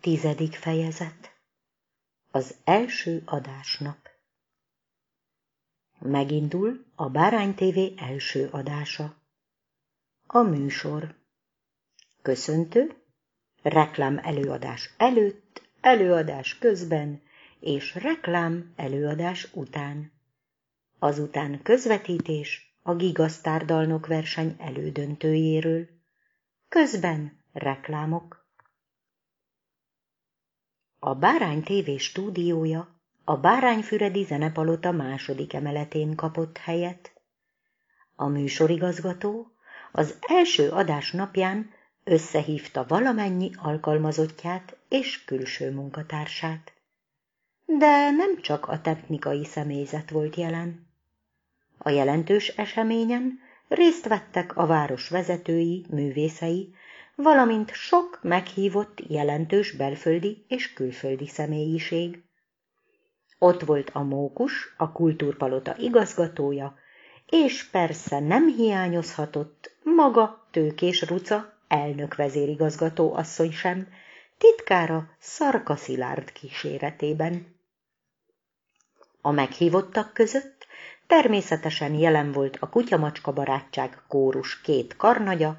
Tizedik fejezet Az első adásnap Megindul a Bárány TV első adása. A műsor Köszöntő, reklám előadás előtt, előadás közben és reklám előadás után. Azután közvetítés a Gigasztárdalnok verseny elődöntőjéről. Közben reklámok. A Bárány TV stúdiója a Bárányfüredi Zenepalota második emeletén kapott helyet. A műsorigazgató az első adás napján összehívta valamennyi alkalmazottját és külső munkatársát. De nem csak a technikai személyzet volt jelen. A jelentős eseményen részt vettek a város vezetői, művészei, valamint sok meghívott jelentős belföldi és külföldi személyiség. Ott volt a mókus, a kultúrpalota igazgatója, és persze nem hiányozhatott maga Tőkés Ruca, elnök vezérigazgató asszony sem, titkára Szarka Szilárd kíséretében. A meghívottak között természetesen jelen volt a kutyamacska barátság kórus két karnagya,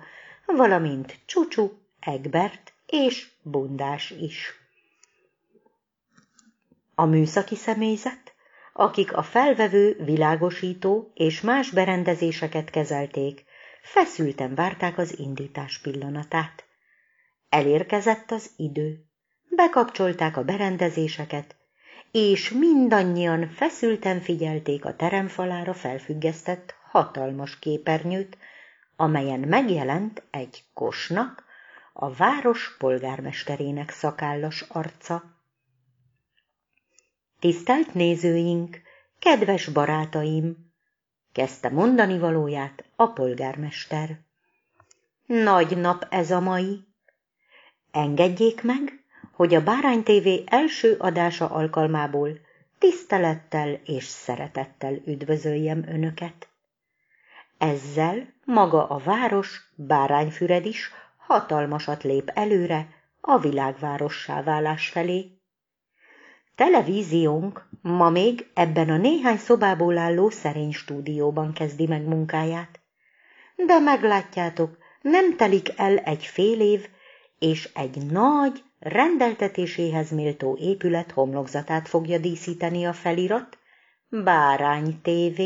valamint Csucsu, Egbert és Bundás is. A műszaki személyzet, akik a felvevő, világosító és más berendezéseket kezelték, feszülten várták az indítás pillanatát. Elérkezett az idő. Bekapcsolták a berendezéseket, és mindannyian feszülten figyelték a teremfalára felfüggesztett hatalmas képernyőt, amelyen megjelent egy kosnak, a város polgármesterének szakállas arca. Tisztelt nézőink, kedves barátaim, kezdte mondani valóját a polgármester. Nagy nap ez a mai. Engedjék meg, hogy a Bárány TV első adása alkalmából tisztelettel és szeretettel üdvözöljem Önöket. Ezzel maga a város, Bárányfüred is hatalmasat lép előre a világvárossá válás felé. Televíziónk ma még ebben a néhány szobából álló szerény stúdióban kezdi meg munkáját. De meglátjátok, nem telik el egy fél év, és egy nagy, rendeltetéséhez méltó épület homlokzatát fogja díszíteni a felirat, Bárány TV.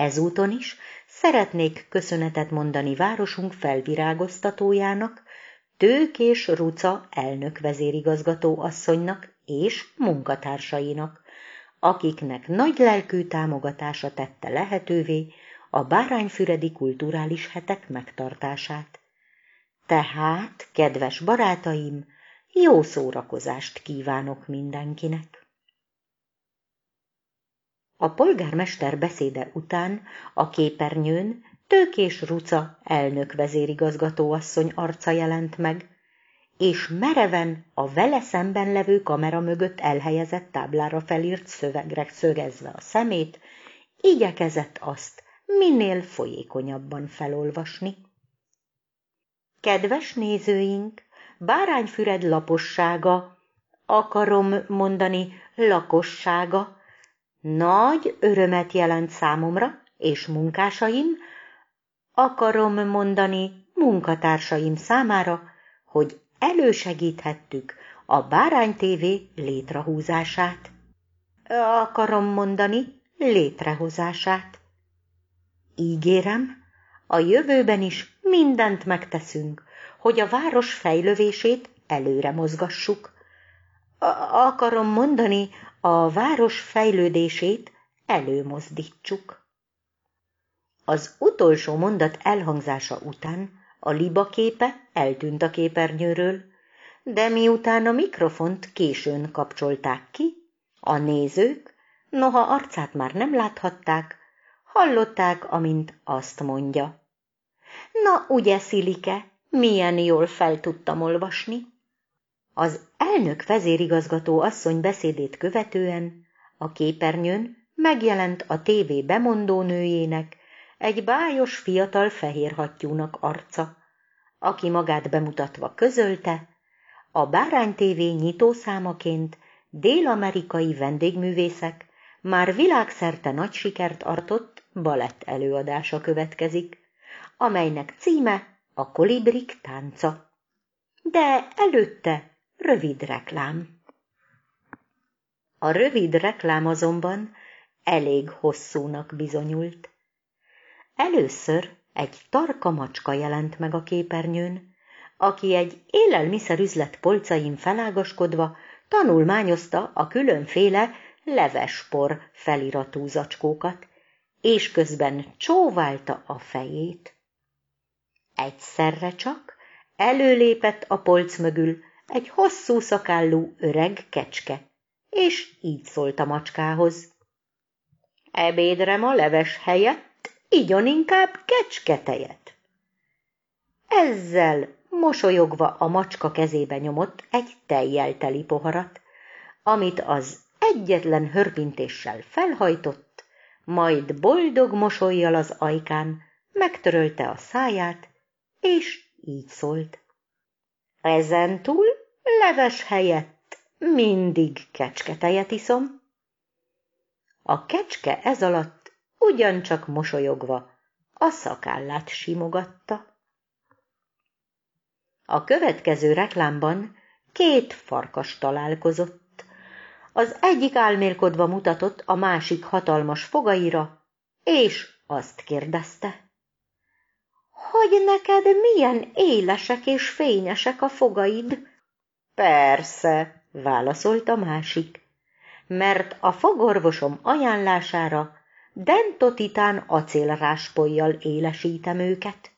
Ezúton is szeretnék köszönetet mondani városunk felvirágoztatójának, Tőkés Ruca elnök vezérigazgató asszonynak és munkatársainak, akiknek nagy lelkű támogatása tette lehetővé a bárányfüredi kulturális hetek megtartását. Tehát, kedves barátaim, jó szórakozást kívánok mindenkinek! A polgármester beszéde után a képernyőn Tőkés Ruca elnök vezérigazgatóasszony arca jelent meg, és mereven a vele szemben levő kamera mögött elhelyezett táblára felírt szövegre szögezve a szemét, igyekezett azt minél folyékonyabban felolvasni. Kedves nézőink, Bárányfüred lapossága, akarom mondani lakossága, nagy örömet jelent számomra és munkásaim, akarom mondani munkatársaim számára, hogy elősegíthettük a Bárány TV létrehúzását. Akarom mondani létrehozását. Ígérem, a jövőben is mindent megteszünk, hogy a város fejlövését előre mozgassuk. Akarom mondani, a város fejlődését előmozdítsuk. Az utolsó mondat elhangzása után a liba képe eltűnt a képernyőről, de miután a mikrofont későn kapcsolták ki, a nézők, noha arcát már nem láthatták, hallották, amint azt mondja. Na, ugye, Szilike, milyen jól fel tudtam olvasni? Az elnök vezérigazgató asszony beszédét követően a képernyőn megjelent a tévé bemondónőjének, egy bájos fiatal fehérhattyúnak arca, aki magát bemutatva közölte, a Bárány TV nyitószámaként dél-amerikai vendégművészek már világszerte nagy sikert artott balett előadása következik, amelynek címe a kolibrik tánca. De előtte rövid reklám. A rövid reklám azonban elég hosszúnak bizonyult. Először egy tarka macska jelent meg a képernyőn, aki egy élelmiszerüzlet polcain felágaskodva tanulmányozta a különféle levespor feliratú zacskókat, és közben csóválta a fejét. Egyszerre csak előlépett a polc mögül egy hosszú szakállú öreg kecske, és így szólt a macskához. Ebédre ma leves helyett igyon inkább kecsketejet. Ezzel mosolyogva a macska kezébe nyomott egy tejjel teli poharat, amit az egyetlen hörpintéssel felhajtott, majd boldog mosolyjal az ajkán megtörölte a száját, és így szólt. Ezentúl leves helyett mindig kecsketejet iszom. A kecske ez alatt ugyancsak mosolyogva a szakállát simogatta. A következő reklámban két farkas találkozott. Az egyik álmélkodva mutatott a másik hatalmas fogaira, és azt kérdezte. Hogy neked milyen élesek és fényesek a fogaid? Persze, válaszolt a másik, mert a fogorvosom ajánlására dentotitán acélráspolyjal élesítem őket.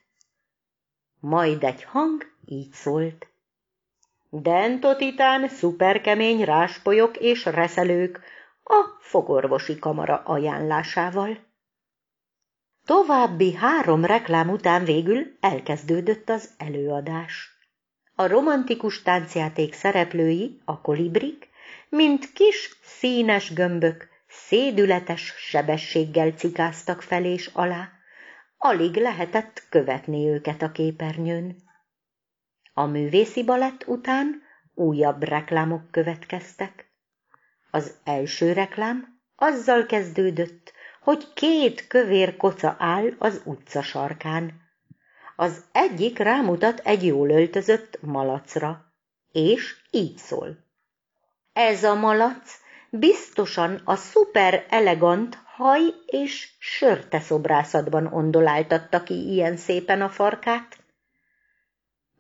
Majd egy hang így szólt. Dentotitán szuperkemény ráspolyok és reszelők a fogorvosi kamara ajánlásával. További három reklám után végül elkezdődött az előadás. A romantikus táncjáték szereplői, a kolibrik, mint kis színes gömbök, szédületes sebességgel cikáztak fel és alá, alig lehetett követni őket a képernyőn. A művészi balett után újabb reklámok következtek. Az első reklám azzal kezdődött, hogy két kövér koca áll az utca sarkán. Az egyik rámutat egy jól öltözött malacra, és így szól. Ez a malac biztosan a szuper elegant haj és sörte szobrázatban ondoláltatta ki ilyen szépen a farkát.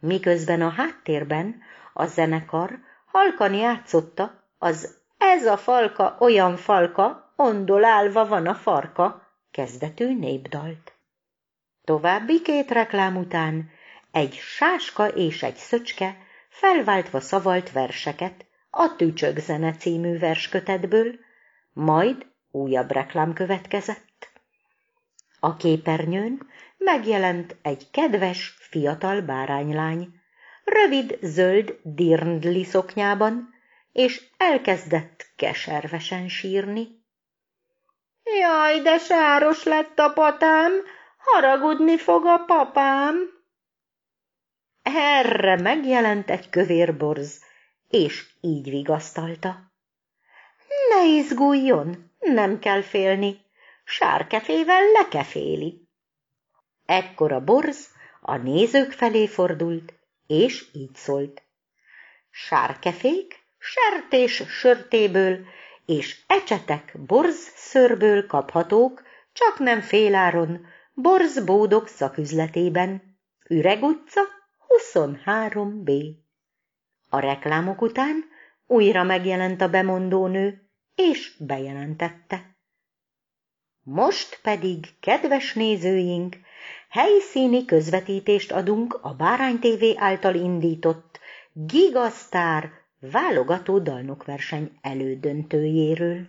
Miközben a háttérben a zenekar halkan játszotta az ez a falka olyan falka, ondolálva van a farka, kezdetű népdalt. További két reklám után egy sáska és egy szöcske felváltva szavalt verseket a Tücsök zene című verskötetből, majd újabb reklám következett. A képernyőn megjelent egy kedves, fiatal báránylány, rövid, zöld dirndli szoknyában, és elkezdett keservesen sírni. Jaj, de sáros lett a patám, haragudni fog a papám. Erre megjelent egy kövér borz, és így vigasztalta. Ne izguljon, nem kell félni, sárkefével lekeféli. Ekkor a borz a nézők felé fordult, és így szólt. Sárkefék sertés sörtéből és ecsetek borz szörből kaphatók, csak nem féláron, borz bódok szaküzletében. Üreg utca 23B. A reklámok után újra megjelent a bemondónő, és bejelentette. Most pedig, kedves nézőink, helyszíni közvetítést adunk a Bárány TV által indított Gigasztár válogató dalnokverseny elődöntőjéről.